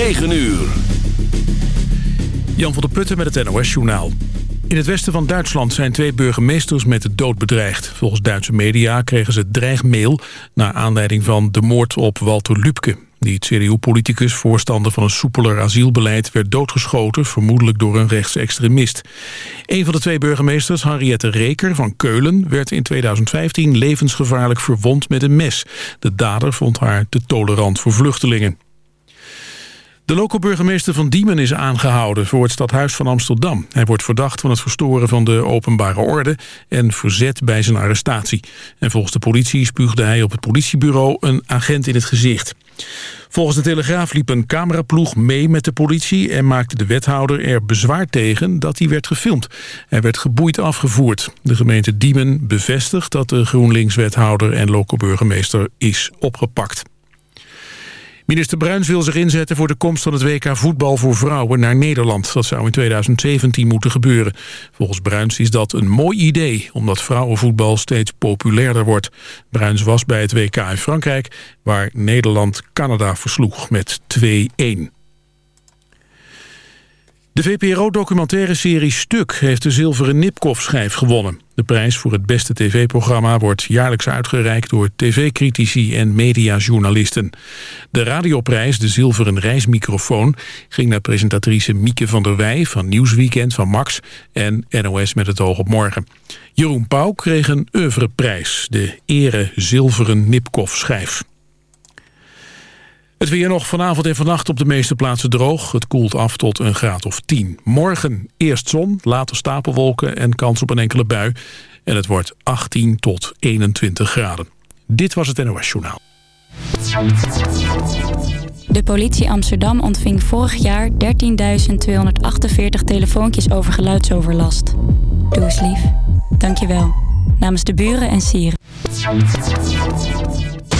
9 uur. Jan van der Putten met het NOS-journaal. In het westen van Duitsland zijn twee burgemeesters met de dood bedreigd. Volgens Duitse media kregen ze dreigmail... naar aanleiding van de moord op Walter Lübke. Die CDU-politicus, voorstander van een soepeler asielbeleid... werd doodgeschoten, vermoedelijk door een rechtsextremist. Een van de twee burgemeesters, Henriette Reker van Keulen... werd in 2015 levensgevaarlijk verwond met een mes. De dader vond haar te tolerant voor vluchtelingen. De loco-burgemeester van Diemen is aangehouden voor het stadhuis van Amsterdam. Hij wordt verdacht van het verstoren van de openbare orde en verzet bij zijn arrestatie. En volgens de politie spuugde hij op het politiebureau een agent in het gezicht. Volgens de Telegraaf liep een cameraploeg mee met de politie... en maakte de wethouder er bezwaar tegen dat hij werd gefilmd. Hij werd geboeid afgevoerd. De gemeente Diemen bevestigt dat de GroenLinks-wethouder en loco-burgemeester is opgepakt. Minister Bruins wil zich inzetten voor de komst van het WK voetbal voor vrouwen naar Nederland. Dat zou in 2017 moeten gebeuren. Volgens Bruins is dat een mooi idee, omdat vrouwenvoetbal steeds populairder wordt. Bruins was bij het WK in Frankrijk, waar Nederland Canada versloeg met 2-1. De VPRO-documentaire serie Stuk heeft de zilveren Nipkoff-schijf gewonnen. De prijs voor het beste tv-programma wordt jaarlijks uitgereikt door tv-critici en mediajournalisten. De radioprijs, de zilveren reismicrofoon, ging naar presentatrice Mieke van der Wij van Nieuwsweekend van Max en NOS met het oog op morgen. Jeroen Pauw kreeg een oeuvreprijs, de ere zilveren Nipkoff-schijf. Het weer nog vanavond en vannacht op de meeste plaatsen droog. Het koelt af tot een graad of 10. Morgen eerst zon, later stapelwolken en kans op een enkele bui. En het wordt 18 tot 21 graden. Dit was het NOS Journaal. De politie Amsterdam ontving vorig jaar 13.248 telefoontjes over geluidsoverlast. Doe eens lief. Dank je wel. Namens de buren en sieren.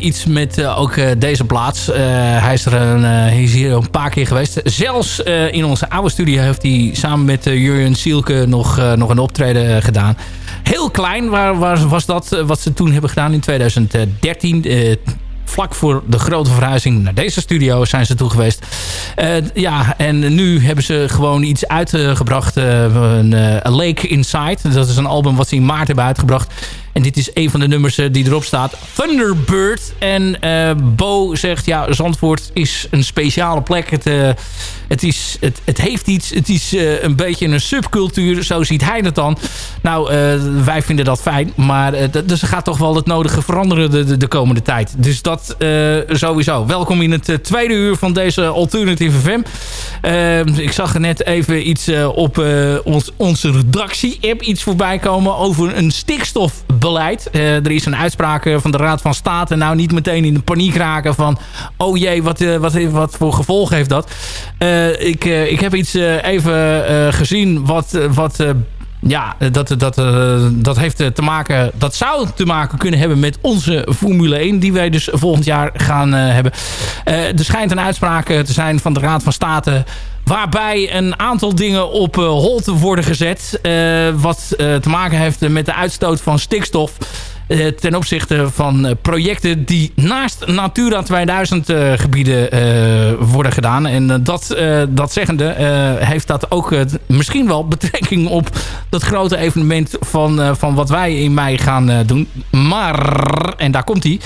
Iets met ook deze plaats. hij, is er een, hij is hier een paar keer geweest. Zelfs in onze oude studio heeft hij samen met Jurjen Sielke nog, nog een optreden gedaan. Heel klein waar, was dat wat ze toen hebben gedaan in 2013 vlak voor de grote verhuizing naar deze studio zijn ze toe geweest. ja, en nu hebben ze gewoon iets uitgebracht. een Lake Inside. Dat is een album wat ze in maart hebben uitgebracht. En dit is een van de nummers eh, die erop staat. Thunderbird. En uh, Bo zegt, ja, Zandvoort is een speciale plek. Het, uh, het, is, het, het heeft iets. Het is een beetje een subcultuur. Zo ziet hij het dan. Nou, wij vinden dat fijn. Maar dus er gaat toch wel het nodige veranderen de, de, de komende tijd. Dus dat sowieso. Welkom in het tweede uur van deze Alternative FM. ik zag er net even iets op ons, onze redactie-app iets voorbij komen over een stikstof beleid. Uh, er is een uitspraak eh, van de Raad van State. Nou, niet meteen in de paniek raken van... oh jee, wat, uh, wat, wat voor gevolgen heeft dat? Ik, ik heb iets even gezien wat... wat ja, dat, dat, dat heeft te maken... dat zou te maken kunnen hebben met onze Formule 1... die wij dus volgend jaar gaan hebben. er schijnt een uitspraak te zijn van de Raad van State... Waarbij een aantal dingen op uh, hol worden gezet. Uh, wat uh, te maken heeft met de uitstoot van stikstof. Eh, ten opzichte van eh, projecten die naast Natura 2000 eh, gebieden worden gedaan. En dat, dat zeggende heeft dat ook misschien wel betrekking op dat grote evenement van, van wat wij in mei gaan doen. Maar, en daar komt hij,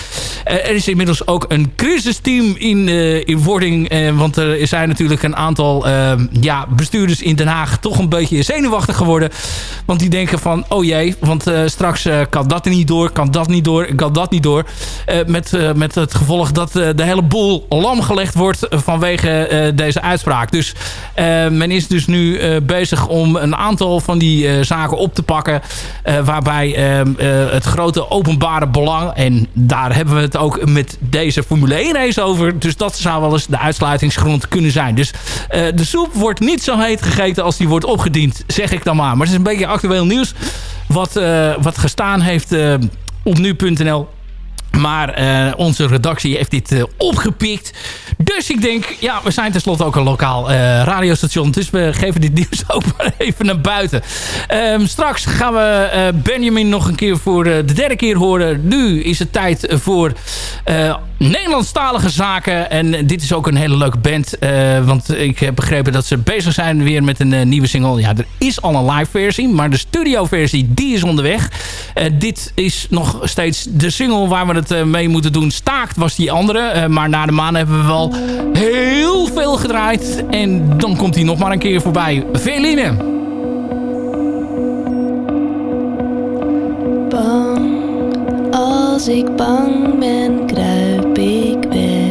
er is inmiddels ook een crisisteam in, in wording. want er zijn natuurlijk een aantal ja, bestuurders in Den Haag toch een beetje zenuwachtig geworden. Want die denken van, oh jee, want straks kan dat niet door kan dat niet door, kan dat niet door. Uh, met, uh, met het gevolg dat uh, de hele boel lam gelegd wordt vanwege deze uitspraak. Dus men is dus nu bezig om een aantal van die zaken op te pakken. waarbij het grote openbare belang, en daar hebben we het ook met deze Formule 1 race over. Dus dat zou wel eens de uitsluitingsgrond kunnen zijn. Dus de soep wordt niet zo heet gegeten als die wordt opgediend, zeg ik dan maar. Maar het is een beetje actueel nieuws wat, wat gestaan heeft op nu.nl. Maar uh, onze redactie heeft dit uh, opgepikt. Dus ik denk, ja, we zijn tenslotte ook een lokaal uh, radiostation. Dus we geven dit nieuws ook maar even naar buiten. Um, straks gaan we Benjamin nog een keer voor de derde keer horen. Nu is het tijd voor Nederlandstalige zaken. En dit is ook een hele leuke band. want ik heb begrepen dat ze bezig zijn weer met een nieuwe single. Ja, er is al een live versie. Maar de studio versie, die is onderweg. dit is nog steeds de single waar we het eh, mee moeten doen. Staakt was die andere. Eh, maar na de maan hebben we wel heel veel gedraaid. En dan komt hij nog maar een keer voorbij. Veline. Bang, als ik bang ben, kruip ik weg.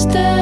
stay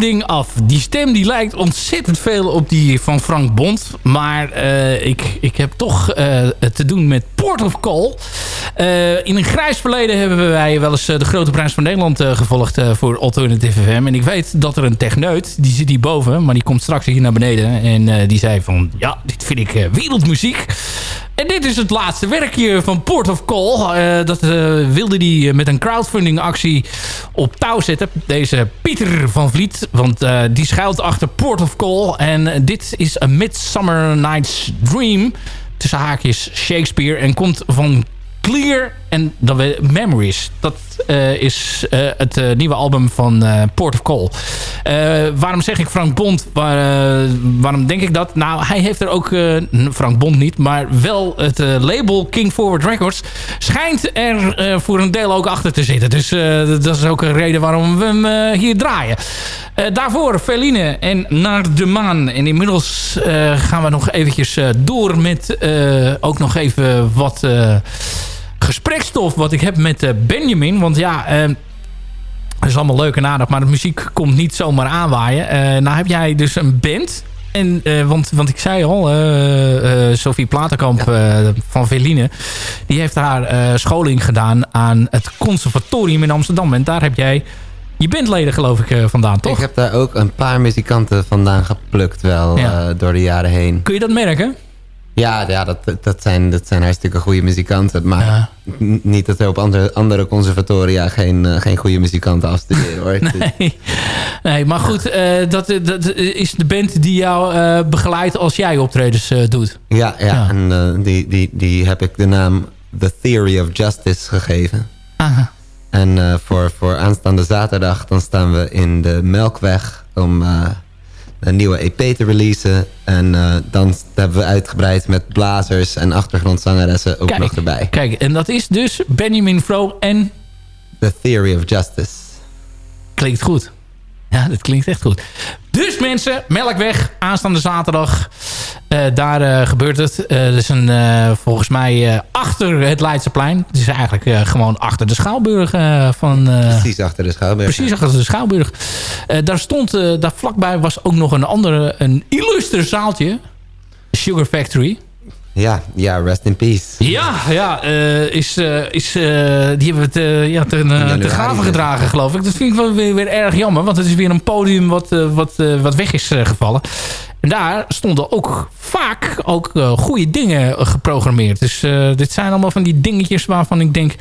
ding af. Die stem die lijkt ontzettend veel op die van Frank Bond. Maar eh, ik, ik heb toch eh, te doen met Port of Call. Eh, in een grijs verleden hebben wij wel eens de Grote Prijs van Nederland gevolgd voor Alternative FM. En ik weet dat er een techneut, die zit hier boven, maar die komt straks hier naar beneden. En die zei van, ja, dit vind ik wereldmuziek. Dit is het laatste werkje van Port of Call. Eh, dat eh, wilde hij met een crowdfunding actie op touw zetten. Deze Pieter van Vliet. Want eh, die schuilt achter Port of Call. En eh, dit is A Midsummer Night's Dream. Tussen haakjes Shakespeare. En komt van Clear en dan weer Memories. Dat eh, is eh, het eh, nieuwe album van Port of Call. Waarom zeg ik Frank Bond? Waar, waarom denk ik dat? Nou, hij heeft er ook... Frank Bond niet, maar wel het label King Forward Records... schijnt er voor een deel ook achter te zitten. Dus dat is ook een reden waarom we hem hier draaien. Daarvoor Feline en Naar de Maan. En inmiddels gaan we nog eventjes door met ook nog even wat... gesprekstof wat ik heb met eh, Benjamin. Want ja, eh, dat is allemaal leuk en aardig. Maar de muziek komt niet zomaar aanwaaien. Eh nou heb jij dus een band. En, eh, want, want ik zei al, Sophie Platenkamp van Veline... die heeft haar scholing gedaan aan het conservatorium in Amsterdam. En daar heb jij je bandleden geloof ik vandaan, toch? Ik heb daar ook een paar muzikanten vandaan geplukt wel Ja. door de jaren heen. Kun je dat merken? Ja, ja dat, dat, zijn, dat zijn hartstikke goede muzikanten. Maar Ja. niet dat er op andere, andere conservatoria geen, eh, geen goede muzikanten afstuderen hoor. Nee, nee maar goed, eh, dat, dat is de band die jou eh, begeleidt als jij optredens eh, doet. Ja, ja, Ja. en eh, die, die, die heb ik de naam The Theory of Justice gegeven. Aha. En eh, voor, voor aanstaande zaterdag dan staan we in de Melkweg om eh, een nieuwe EP te releasen. En eh, dan hebben we uitgebreid met blazers en achtergrondzangeressen ook Kijk. nog erbij. Kijk, en dat is dus Benjamin Fro en The Theory of Justice. klinkt goed. Ja, dat klinkt echt goed. Dus mensen, Melkweg, aanstaande zaterdag. Eh, daar eh, gebeurt het. Eh, dat is een, eh, volgens mij eh, achter het Leidseplein. Het is eigenlijk eh, gewoon achter de Schouwburg eh, van... eh, Precies achter de schouwburg. Precies achter de Schouwburg. Eh, daar stond, eh, daar vlakbij was ook nog een andere, een illustre zaaltje. Sugar Factory. Ja, ja, rest in peace. Ja, ja eh, is, eh, is, eh, die hebben eh, ja, ten, ten graven gedragen, geloof ik. Dat vind ik wel weer, weer erg jammer. Want het is weer een podium wat, wat, wat weg is gevallen. En daar stonden ook vaak ook goede dingen geprogrammeerd. Dus dit zijn allemaal van die dingetjes waarvan ik denk...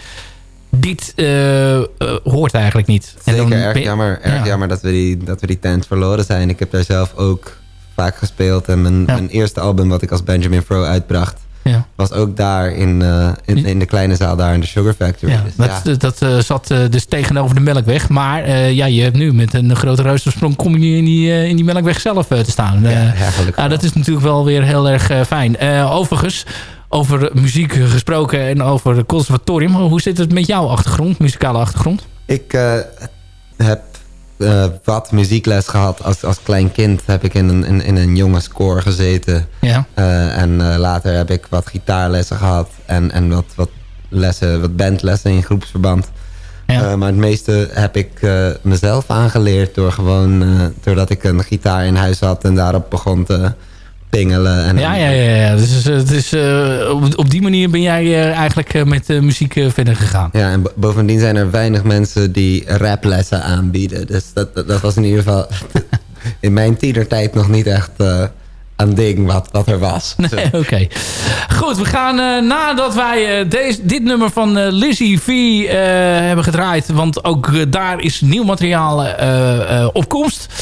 Dit hoort eigenlijk niet. En Zeker, dan erg jammer, erg ja. jammer dat, we die, dat we die tent verloren zijn. Ik heb daar zelf ook vaak gespeeld. En mijn, Ja. mijn eerste album wat ik als Benjamin Fro uitbracht... Ja. was ook daar in, eh, in, in de kleine zaal daar in de Sugar Factory. Ja, Dus dat, dat eh, zat eh, dus tegenover de Melkweg. Maar eh, ja, je hebt nu met een grote reuzersprong... kom je in die, eh, in die Melkweg zelf eh, te staan. Ja, Eh, ja, gelukkig dat is natuurlijk wel weer heel erg eh, fijn. Eh, overigens, over muziek gesproken en over het conservatorium. Hoe zit het met jouw achtergrond, muzikale achtergrond? Ik eh, heb eh, wat muziekles gehad. Als, als klein kind heb ik in een, in, in een jongenskoor gezeten. Ja. Eh, en eh, later heb ik wat gitaarlessen gehad. En, en wat, wat, lessen, wat bandlessen in groepsverband. Ja. Maar het meeste heb ik mezelf aangeleerd. Door gewoon, doordat ik een gitaar in huis had en daarop begon te pingelen. En Ja, ja, ja. ja. Dus, het is, eh, op, op die manier ben jij eh, eigenlijk met muziek verder gegaan. Ja, en bo- bovendien zijn er weinig mensen die raplessen aanbieden. Dus dat, dat, dat was in ieder geval in mijn tienertijd nog niet echt een ding wat, wat er was. Nee, oké. Goed, we gaan nadat wij deze, dit nummer van Lizzie V hebben gedraaid... want ook daar is nieuw materiaal op komst.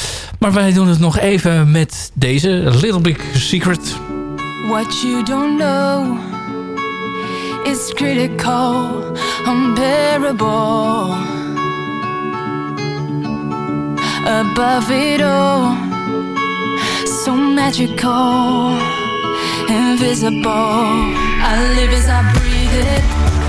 Maar wij doen het nog even met deze, Little Big Secret. What you don't know is critical, unbearable. Above it all, so magical, invisible. I live as I breathe it.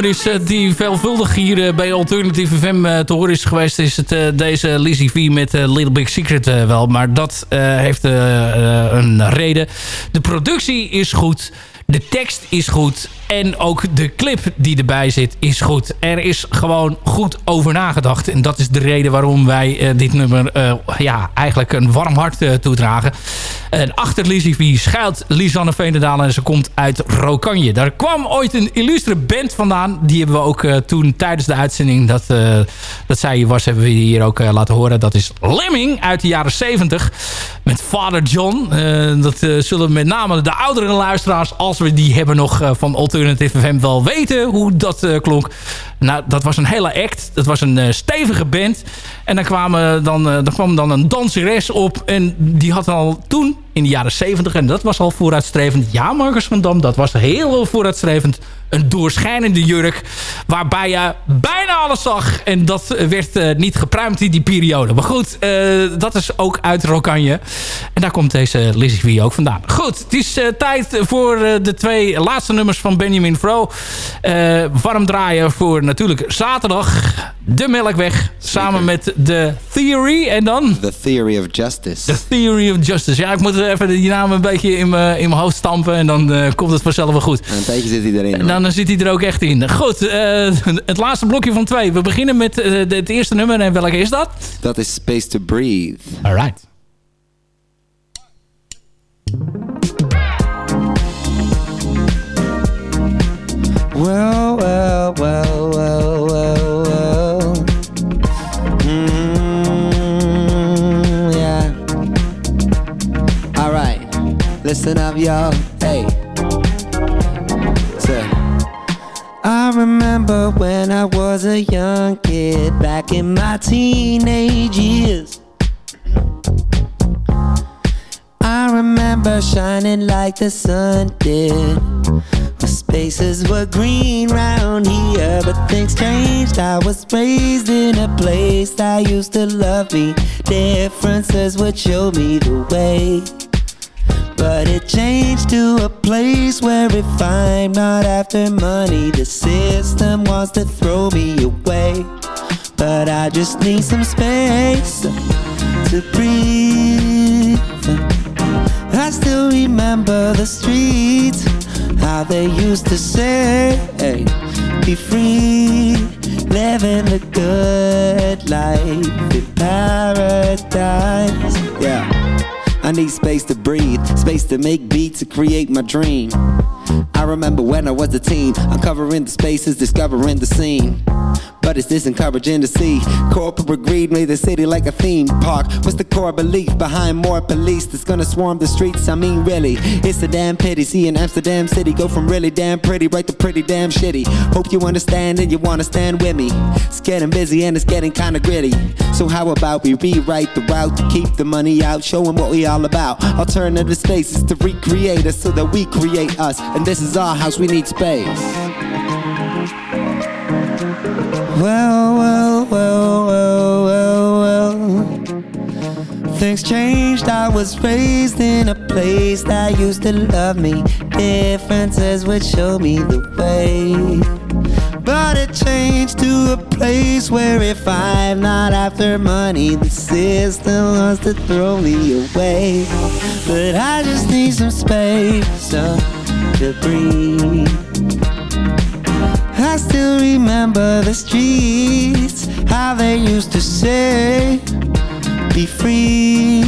Nummer is eh, die veelvuldig hier eh, bij Alternative FM eh, te horen is geweest... is het deze Lizzie V met Little Big Secret wel. Maar dat heeft een reden. De productie is goed. De tekst is goed. En ook de clip die erbij zit is goed. Er is gewoon goed over nagedacht. En dat is de reden waarom wij dit nummer ja, eigenlijk een warm hart toedragen. En achter Lizzie V schuilt Lisanne Veenendaal en ze komt uit Rokanje. Daar kwam ooit een illustre band vandaan. Die hebben we ook eh, toen tijdens de uitzending dat, eh, dat zij hier was, hebben we hier ook eh, laten horen. Dat is Lemming uit de jaren 70 met Father John. Dat zullen met name de oudere luisteraars, als we die hebben nog van Alternative FM wel weten hoe dat klonk. Nou, dat was een hele act. Dat was een stevige band. En dan, kwamen dan, dan kwam dan een danseres op. En die had al toen, in de jaren 70, en dat was al vooruitstrevend. Ja, Marcus van Dam, dat was heel vooruitstrevend. Een doorschijnende jurk. Waarbij je bijna alles zag. En dat werd eh, niet gepruimd in die periode. Maar goed, eh, dat is ook uit Rokanje. En daar komt deze Lizzie V ook vandaan. Goed, het is eh, tijd voor de twee laatste nummers van Benjamin Fro. Warm draaien voor natuurlijk zaterdag. De Melkweg. Samen met The Theory. En dan... The Theory of Justice. The Theory of Justice. Ja, ik moet even die naam een beetje in mijn in mijn hoofd stampen. En dan eh, komt het vanzelf wel goed. En een tijdje zit hij erin. En dan zit hij er ook echt in. Goed, eh, het laatste blokje van twee. We beginnen met eh, de- het eerste nummer. En welke is dat? Dat is Space to Breathe. Alright. Well, well, well, well, well, well. Listen up, y'all. Hey. So, I remember when I was a young kid back in my teenage years. I remember shining like the sun did. The spaces were green round here, but things changed. I was raised in a place that used to love me. Differences would show me the way. But it changed to a place where if I'm not after money, the system wants to throw me away. But I just need some space to breathe. I still remember the streets, how they used to say, be free, living the good life in paradise. Yeah. I need space to breathe, space to make beats to create my dream. I remember when I was a teen, uncovering the spaces, discovering the scene. But it's this encouraging to see. Corporate greed made the city like a theme park. What's the core belief behind more police that's gonna swarm the streets? I mean, really, it's a damn pity seeing Amsterdam City go from really damn pretty right to pretty damn shitty. Hope you understand and you wanna stand with me. It's getting busy and it's getting kinda gritty. So how about we rewrite the route to keep the money out, show 'em what we all about. Alternative spaces to recreate us so that we create us. And this is our house, we need space. Well, well, well, well, well, well. Things changed. I was raised in a place that used to love me. Differences would show me the way. But it changed to a place where if I'm not after money, the system wants to throw me away. But I just need some space uh, to breathe. I still remember the streets, how they used to say, be free,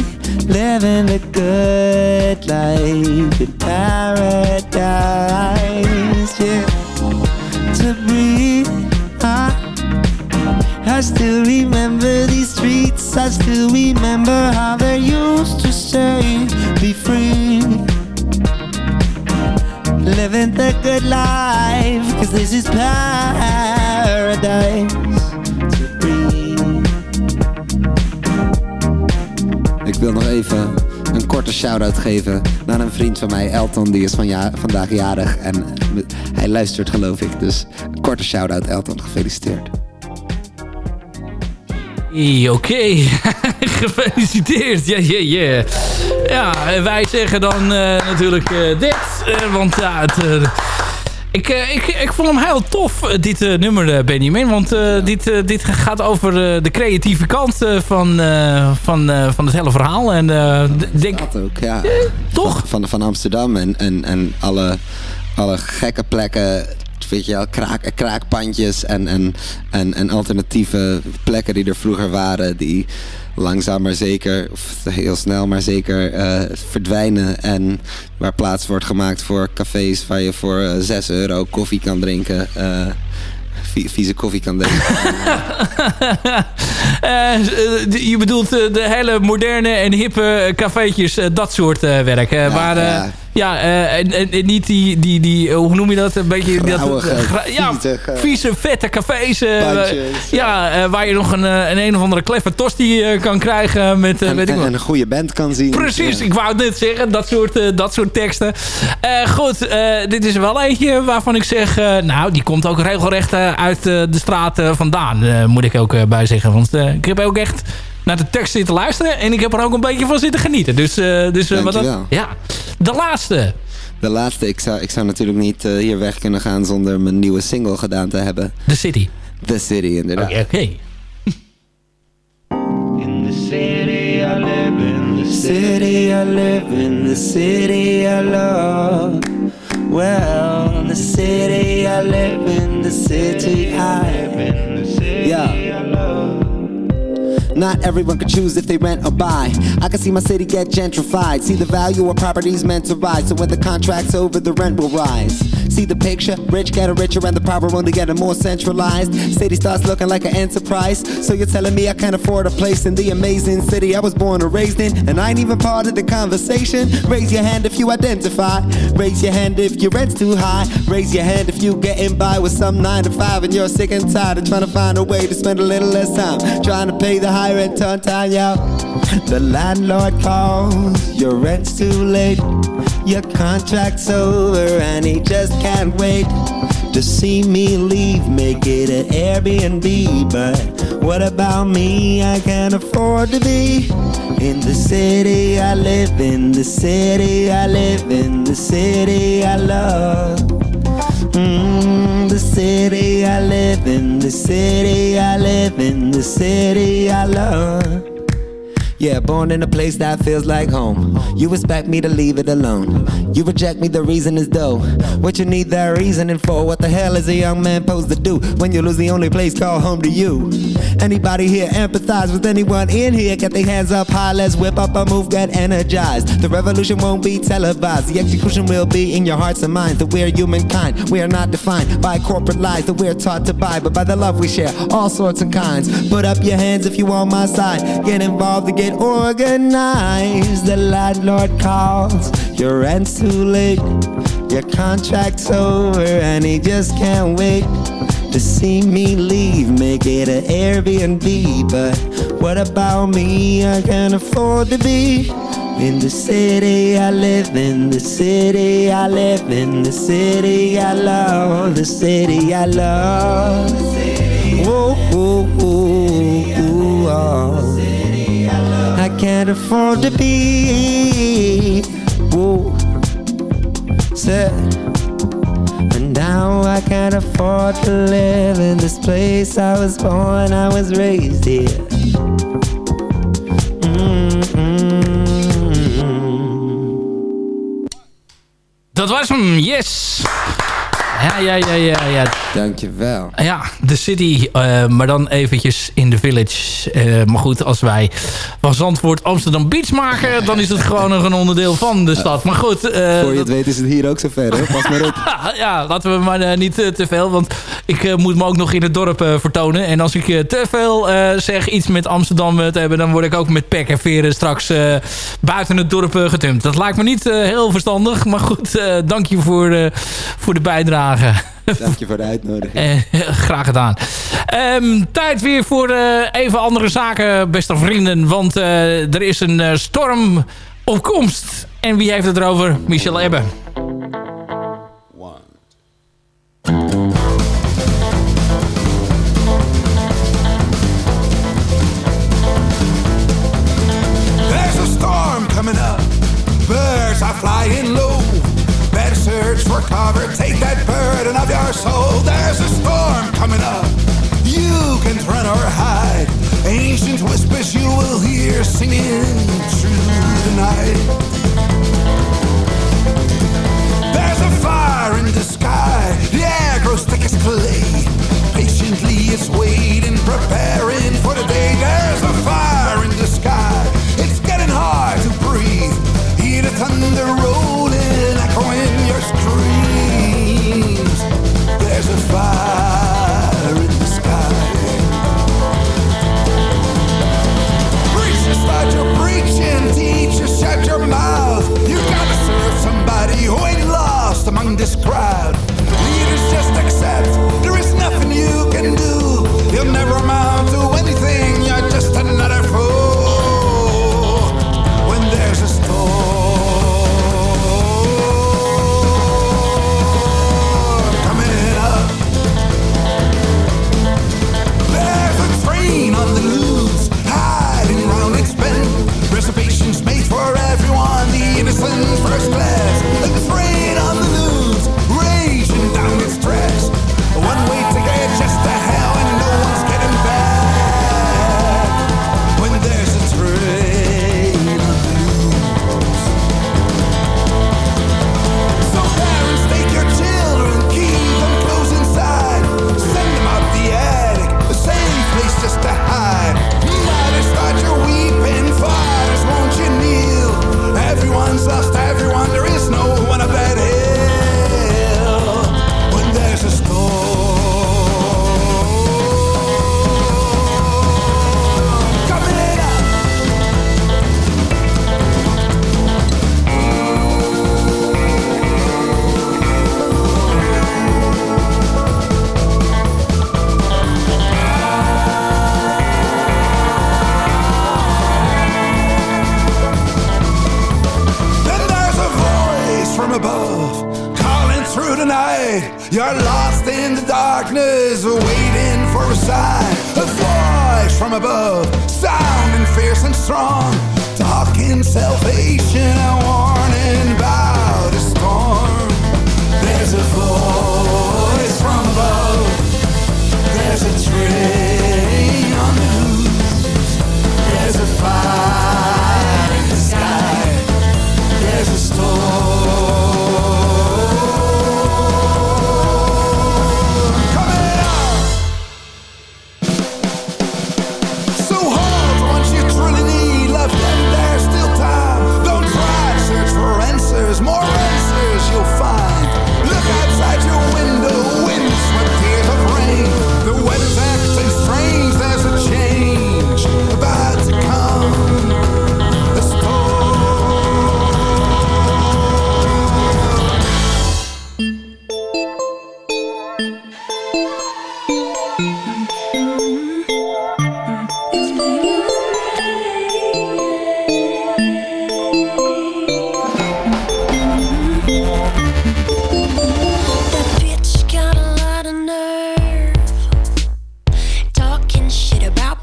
living the good life paradise. Still remember how they used to say, be free living the good life Cause this is paradise. Ik wil nog even een korte shout-out geven naar een vriend van mij, Elton. Die is van ja, vandaag jarig en hij luistert geloof ik. Dus een korte shout-out Elton, gefeliciteerd. Oké, gefeliciteerd. Ja, ja, ja. Ja, en wij zeggen dan eh, natuurlijk eh, dit. eh, want ja, het, Ik, ik, ik vond hem heel tof, dit nummer, Benjamin. Want dit, dit gaat over de creatieve kant van, van, van het hele verhaal. En denk, Dat ook, ja. toch? Van, van Amsterdam en, en, en alle, alle gekke plekken. Weet je wel, kraak, kraakpandjes en, en, en, en alternatieve plekken die er vroeger waren. Die langzaam maar zeker, of heel snel maar zeker, eh, verdwijnen. En waar plaats wordt gemaakt voor cafés waar je voor eh, 6 euro koffie kan drinken. eh, vie- vieze koffie kan drinken. Eh, eh, je bedoelt eh, de hele moderne en hippe cafeetjes, eh, dat soort eh, werk. eh, waar, eh, ja. Ja, eh, en, en, en niet die, die, die, eh, hoe noem je dat? Een beetje dat, eh, gra- ja, vieze, vette cafés. Bandjes, ja, waar je nog een, een een of andere kleffe tosti kan krijgen met, en, weet ik en- een goede band kan zien. Precies, ik wou het net zeggen. Dat soort, dat soort teksten. Goed, dit is wel eentje waarvan ik zeg... nou, die komt ook regelrecht uit de straat vandaan. moet ik ook bij zeggen. Want ik heb ook echt naar de tekst zitten luisteren. En ik heb er ook een beetje van zitten genieten. Dus, eh, dus eh, wat dat, Dankjewel. ja. De laatste. De laatste, ik zou, ik zou natuurlijk niet eh, hier weg kunnen gaan zonder mijn nieuwe single gedaan te hebben. The City. The City, inderdaad. Oké, oké. In the city I live in, the city I live in, the city I love. Well, the city I live in, the city I live in, the city Yeah. I love. Not everyone can choose if they rent or buy. I can see my city get gentrified. See the value of properties meant to rise. So when the contract's over, the rent will rise. See the picture? Rich getting richer and the power only getting more centralized. City starts looking like an enterprise. So you're telling me I can't afford a place in the amazing city I was born and raised in? And I ain't even part of the conversation. Raise your hand if you identify. Raise your hand if your rent's too high. Raise your hand if you getting by with some nine to five and you're sick and tired of trying to find a way to spend a little less time. Trying to pay the high rent on time, yo. The landlord calls, your rent's too late. Your contract's over and he just can't wait to see me leave. Make it an Airbnb, but what about me? I can't afford to be in the city I live in, the city I live in, the city I love. Mm, the city I live in, the city I live in, the city I love. Yeah, born in a place that feels like home. You expect me to leave it alone. You reject me, the reason is though. What you need that reasoning for? What the hell is a young man supposed to do when you lose the only place called home to you? Anybody here empathize with anyone in here? Get their hands up high, let's whip up a move, get energized. The revolution won't be televised, the execution will be in your hearts and minds. That we're humankind, we are not defined by corporate lies that we're taught to buy, but by the love we share, all sorts and kinds. Put up your hands if you're on my side. Get involved to get organized. The landlord calls, your rent's too late. Your contract's over and he just can't wait to see me leave. Make it an Airbnb, but what about me? I can't afford to be. In the city I live in, the city I live in, the city I love, the city I love. Whoa, whoa, whoa, whoa, can't afford to be. Whoa, said. And now I can't afford to live in this place I was born, I was raised here. Mm-mm. Dat was hem, yes! Ja, ja, ja, ja, ja. Dankjewel. Ja, de city, eh, maar dan eventjes in de village. Eh, maar goed, als wij van Zandvoort Amsterdam Beach maken... dan is het gewoon nog een onderdeel van de stad. Maar goed... eh, Voor je dat- het weet is het hier ook zo ver, hoor. Pas maar op. ja, laten we maar niet te veel. Want ik moet me ook nog in het dorp vertonen. En als ik te veel zeg iets met Amsterdam te hebben... dan word ik ook met pek en veren straks buiten het dorp getumpt. Dat lijkt me niet heel verstandig. Maar goed, dank je voor, voor de bijdrage. Dank je voor de uitnodiging. Eh, graag gedaan. Ehm, tijd weer voor eh, even andere zaken, beste vrienden. Want eh, er is een storm op komst. En wie heeft het erover? Michel Ebbe. There's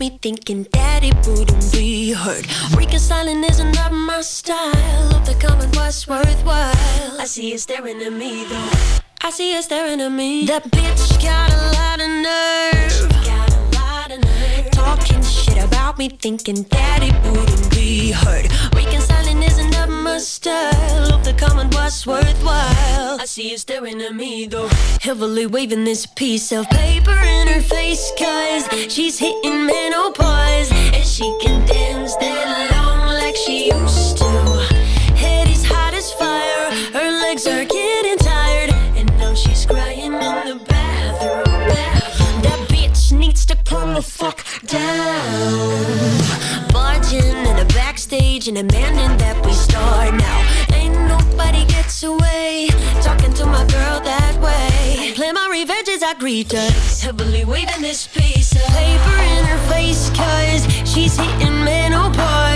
me thinking daddy wouldn't be heard. Reconciling isn't not my style. Hope the comment was worthwhile. I see you staring at me though. I see you staring at me. That bitch got a lot of nerve. Got a lot of nerve. Talking shit about me, thinking that it wouldn't be heard. Reconciling hostile. Hope the comment was worthwhile. I see you staring at me though, heavily waving this piece of paper in her face, cause she's hitting menopause and she can dance that long like she used to. Head is hot as fire, her legs are getting tired, and now she's crying in the bathroom. bathroom. That bitch needs to calm the fuck down. Barging in a stage and demanding that we start now. Ain't nobody gets away. Talking to my girl that way. I play my revenge as I greet her. Heavily waving this piece of paper in her face, cause she's hitting menopause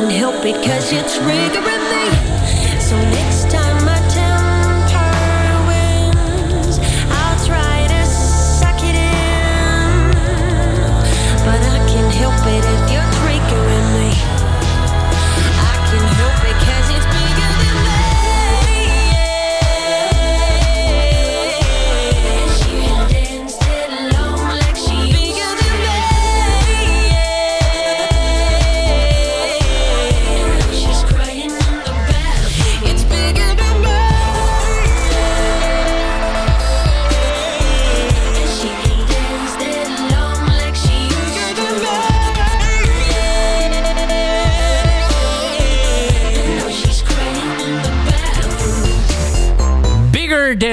can't help it cause you're triggering me.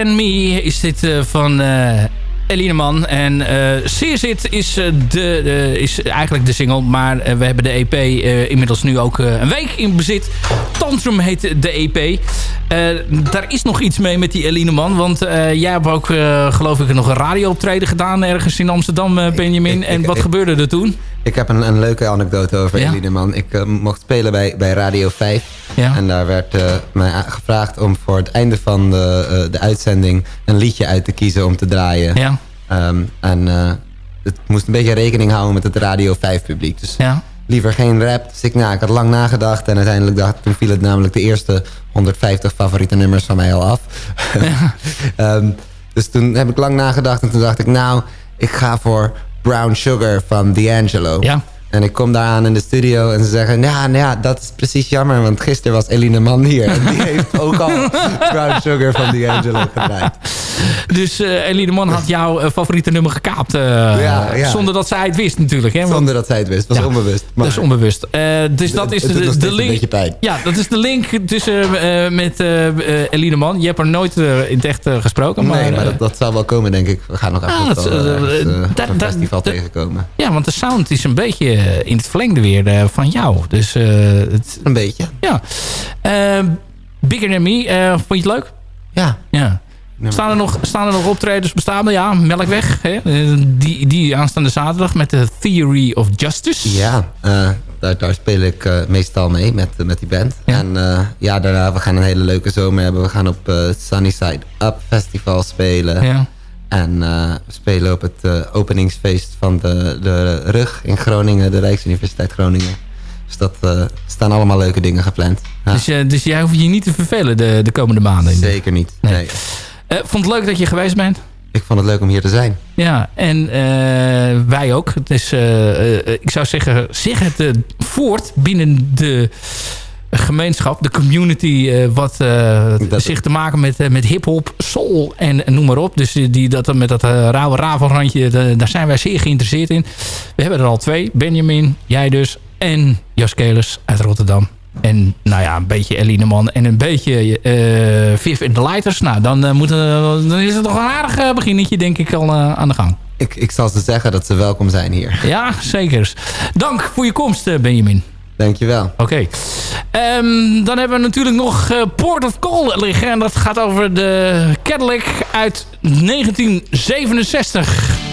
Than Me is dit eh, van eh Eline Man. En eh Sears It is, de, de- is eigenlijk de single. Maar we hebben de EP inmiddels nu ook een week in bezit. Tantrum heet de EP. Daar is nog iets mee met die Eline Man. Want jij hebt ook, geloof ik, nog een radiooptreden gedaan ergens in Amsterdam, Benjamin. ik- en wat ik- gebeurde er toen? Ik heb een, een leuke anekdote over Ja? Elineman. Ik eh, mocht spelen bij, bij Radio 5. Ja. En daar werd eh, mij gevraagd om voor het einde van de, eh, de uitzending... een liedje uit te kiezen om te draaien. Ja, Ehm, en het moest een beetje rekening houden met het Radio 5 publiek. Dus ja. liever geen rap. Dus ik, nou, ik had lang nagedacht. En uiteindelijk dacht, toen viel het namelijk de eerste 150 favoriete nummers van mij al af. Ehm, dus toen heb ik lang nagedacht. En toen dacht ik, nou, ik ga voor Brown Sugar van D'Angelo. Ja. En ik kom daar aan in de studio en ze zeggen... Ja, nou ja, dat is precies jammer, want gisteren was Eline Man hier. En die heeft ook al Brown Sugar van D'Angelo gedraaid. Dus eh Eline Man had jouw eh, favoriete nummer gekaapt. eh, Ja, ja. Zonder dat zij het wist natuurlijk. Hè? Want- Zonder dat zij het wist. Dat was onbewust. Maar Dat is onbewust. Dus dat is het de, link. Ja, dat is de link tussen met Eline Man. Je hebt er nooit in het echt gesproken. Maar, nee, maar dat, dat zal wel komen, denk ik. We gaan nog even Ah, op dat, dat- festival tegenkomen. ja, want de sound is een beetje in het verlengde weer eh, van jou. Dus eh, het, Een beetje. ja. Eh, Bigger Than Me, eh, vond je het leuk? Ja. Ja. Staan er, nog, staan er nog optredens bestaande? Ja, Melkweg. Hè? Eh, Die, die aanstaande zaterdag met de Theory of Justice. Ja, eh, daar, daar speel ik eh, meestal mee met, eh, met die band. Ja. En eh, ja, daarna, we gaan een hele leuke zomer hebben. We gaan op eh Sunnyside Up Festival spelen. Ja. En eh, we spelen op het eh, openingsfeest van de, de RUG in Groningen, de Rijksuniversiteit Groningen. Dus dat eh, staan allemaal leuke dingen gepland. Ja, Dus, dus jij hoeft je niet te vervelen de, de komende maanden. zeker niet. Nee. Nee. Vond het leuk dat je geweest bent. Ik vond het leuk om hier te zijn. Ja, en wij ook. Eh, ik zou zeggen, zeg het voort binnen de gemeenschap, de community, eh, wat eh, zich te maken met, eh, met hip-hop, soul en, noem maar op. Dus die, dat, met dat uh, rauwe ravelrandje, da- daar zijn wij zeer geïnteresseerd in. We hebben er al twee: Benjamin, jij dus, en Jas Kelers uit Rotterdam. En nou ja, een beetje Eline Man en een beetje eh Viv in de Lighters. Nou, dan, moeten, dan is het nog een aardig beginnetje, denk ik, al aan de gang. Ik, ik zal ze zeggen dat ze welkom zijn hier. Ja, zeker. Dank voor je komst, Benjamin. Dankjewel. Oké. Ehm, dan hebben we natuurlijk nog eh, Port of Call liggen. En dat gaat over de Cadillac uit 1967.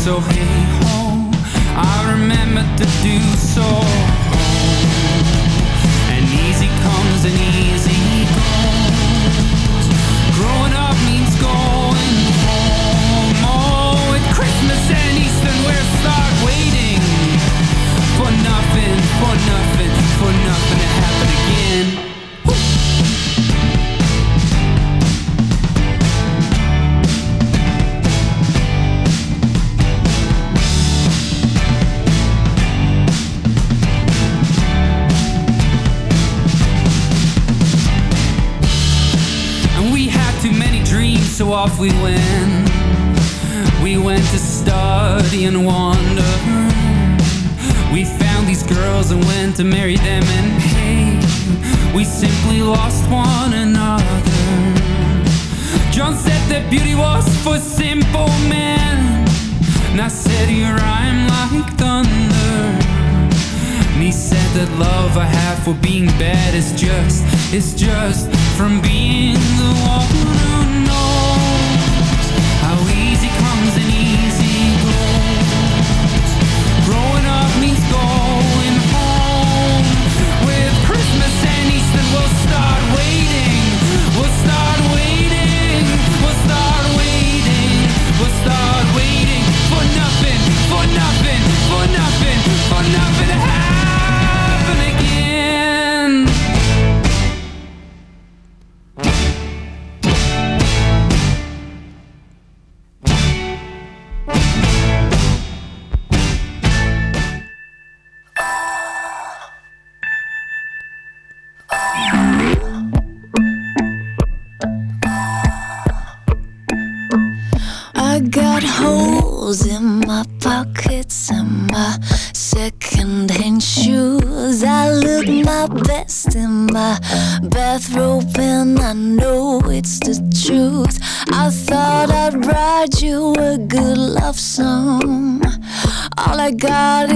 So hey for have for being bad. It's just, it's just from being the one. got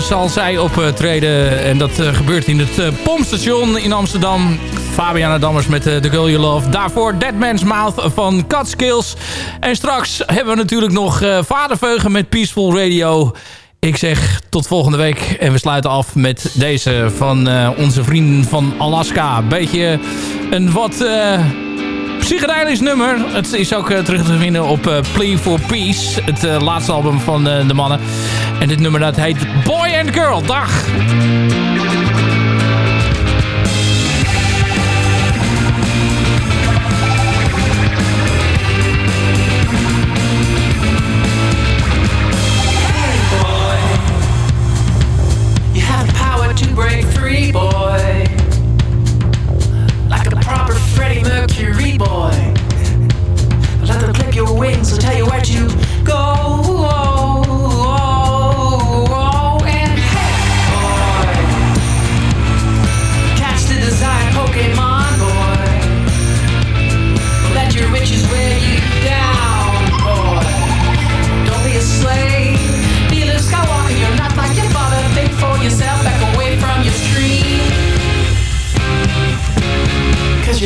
zal zij optreden. En dat eh, gebeurt in het Pompstation in Amsterdam. Fabiana Dammers met The Girl You Love. Daarvoor Dead Man's Mouth van Catskills. En straks hebben we natuurlijk nog Vaderveugen met Peaceful Radio. Ik zeg tot volgende week. En we sluiten af met deze van onze vrienden van Alaska. Beetje een wat psychedelisch nummer. Het is ook uh, terug te vinden op uh, Plea for Peace. Het uh, laatste album van de mannen. En dit nummer dat heet Boy and Girl. Dag! break free, boy. Like a proper Freddie Mercury boy. Let them clip your wings and tell you where to go.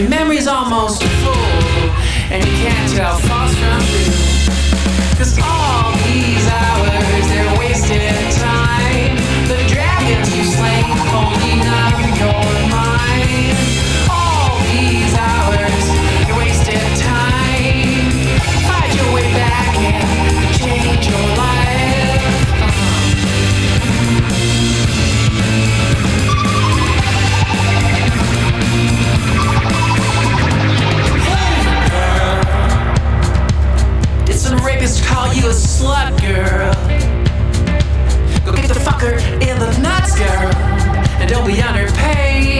Your memory's almost full And you can't tell false from true. Cause all rapist call you a slut, girl? Go get the fucker in the nuts, girl. And don't be underpaid.